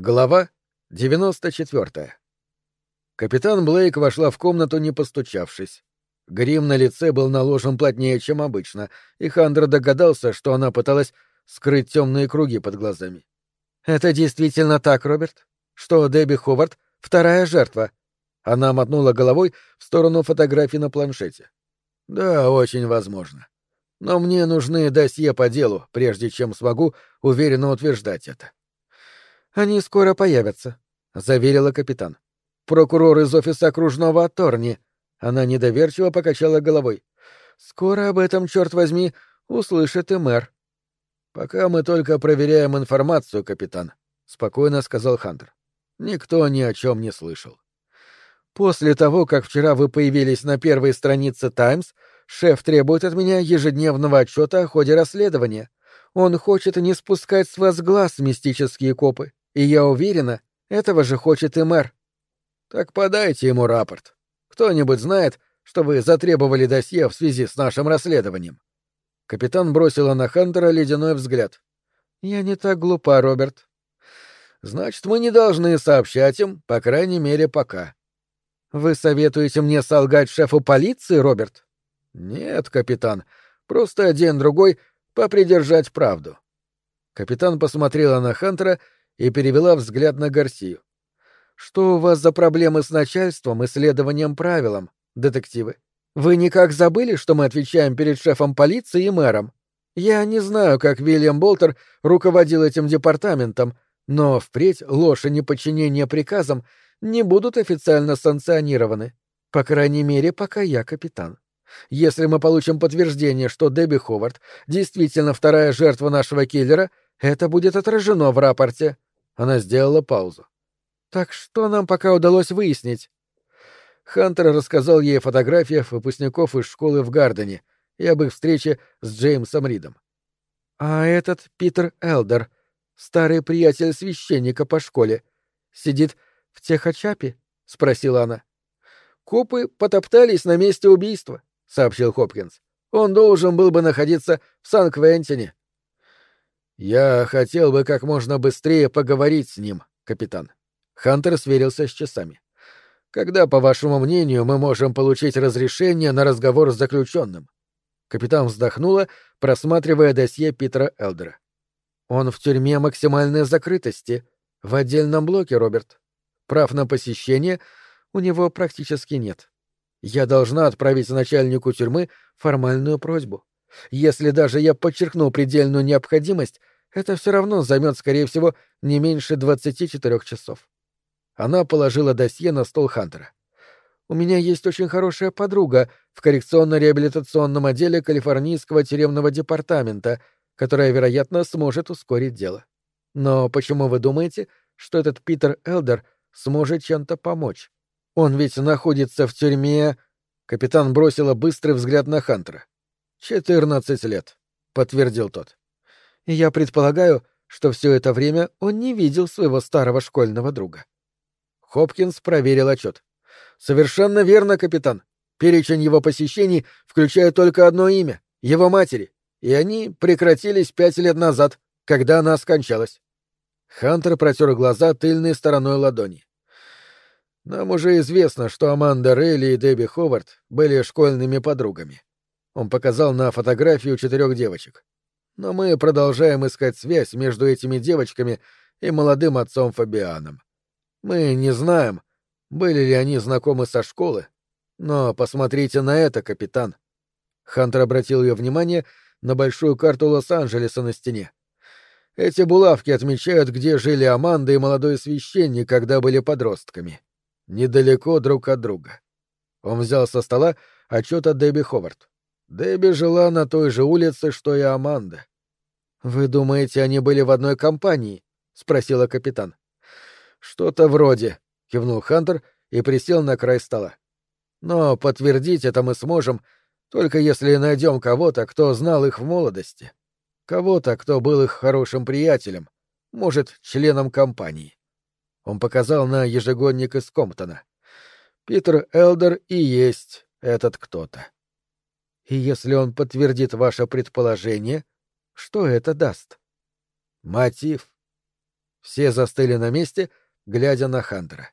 Глава 94. Капитан Блейк вошла в комнату, не постучавшись. Грим на лице был наложен плотнее, чем обычно, и Хандер догадался, что она пыталась скрыть темные круги под глазами. «Это действительно так, Роберт? Что Дебби Ховард — вторая жертва?» Она мотнула головой в сторону фотографий на планшете. «Да, очень возможно. Но мне нужны досье по делу, прежде чем смогу уверенно утверждать это». Они скоро появятся, заверила капитан. Прокурор из офиса окружного Аторни. Она недоверчиво покачала головой. Скоро об этом, черт возьми, услышит и мэр. Пока мы только проверяем информацию, капитан, спокойно сказал Хантер. Никто ни о чем не слышал. После того, как вчера вы появились на первой странице Таймс, шеф требует от меня ежедневного отчета о ходе расследования. Он хочет не спускать с вас глаз, мистические копы. И я уверена, этого же хочет и мэр. Так подайте ему рапорт. Кто-нибудь знает, что вы затребовали досье в связи с нашим расследованием? Капитан бросила на Хантера ледяной взгляд. Я не так глупа, Роберт. Значит, мы не должны сообщать им, по крайней мере, пока. Вы советуете мне солгать шефу полиции, Роберт? Нет, капитан. Просто один-другой попридержать правду. Капитан посмотрела на Хантера перевела взгляд на Гарсию. «Что у вас за проблемы с начальством и следованием правилам, детективы? Вы никак забыли, что мы отвечаем перед шефом полиции и мэром? Я не знаю, как Вильям Болтер руководил этим департаментом, но впредь ложь и неподчинение приказам не будут официально санкционированы. По крайней мере, пока я капитан. Если мы получим подтверждение, что Дебби Ховард действительно вторая жертва нашего киллера, это будет отражено в рапорте. Она сделала паузу. «Так что нам пока удалось выяснить?» Хантер рассказал ей о фотографиях выпускников из школы в Гардене и об их встрече с Джеймсом Ридом. «А этот Питер Элдер, старый приятель священника по школе, сидит в Техачапе?» — спросила она. «Копы потоптались на месте убийства», — сообщил Хопкинс. «Он должен был бы находиться в Сан-Квентине». «Я хотел бы как можно быстрее поговорить с ним, капитан». Хантер сверился с часами. «Когда, по вашему мнению, мы можем получить разрешение на разговор с заключенным?» Капитан вздохнула, просматривая досье Питера Элдера. «Он в тюрьме максимальной закрытости, в отдельном блоке, Роберт. Прав на посещение у него практически нет. Я должна отправить начальнику тюрьмы формальную просьбу. Если даже я подчеркну предельную необходимость, это все равно займет, скорее всего, не меньше 24 часов. Она положила досье на стол Хантера. У меня есть очень хорошая подруга в коррекционно-реабилитационном отделе Калифорнийского тюремного департамента, которая, вероятно, сможет ускорить дело. Но почему вы думаете, что этот Питер Элдер сможет чем-то помочь? Он ведь находится в тюрьме... Капитан бросила быстрый взгляд на Хантера. «Четырнадцать лет», — подтвердил тот. «Я предполагаю, что все это время он не видел своего старого школьного друга». Хопкинс проверил отчет. «Совершенно верно, капитан. Перечень его посещений включает только одно имя — его матери, и они прекратились пять лет назад, когда она скончалась». Хантер протер глаза тыльной стороной ладони. «Нам уже известно, что Аманда Рейли и Дебби Ховард были школьными подругами. Он показал на фотографию четырех девочек. Но мы продолжаем искать связь между этими девочками и молодым отцом Фабианом. Мы не знаем, были ли они знакомы со школы, но посмотрите на это, капитан. Хантер обратил ее внимание на большую карту Лос-Анджелеса на стене. Эти булавки отмечают, где жили Аманда и молодой священник, когда были подростками. Недалеко друг от друга. Он взял со стола отчет от Дебби Ховард. Дебби жила на той же улице, что и Аманда. «Вы думаете, они были в одной компании?» — спросила капитан. «Что-то вроде», — кивнул Хантер и присел на край стола. «Но подтвердить это мы сможем, только если найдем кого-то, кто знал их в молодости. Кого-то, кто был их хорошим приятелем, может, членом компании». Он показал на ежегодник из Комптона. «Питер Элдер и есть этот кто-то». И если он подтвердит ваше предположение, что это даст? Мотив. Все застыли на месте, глядя на Хантера.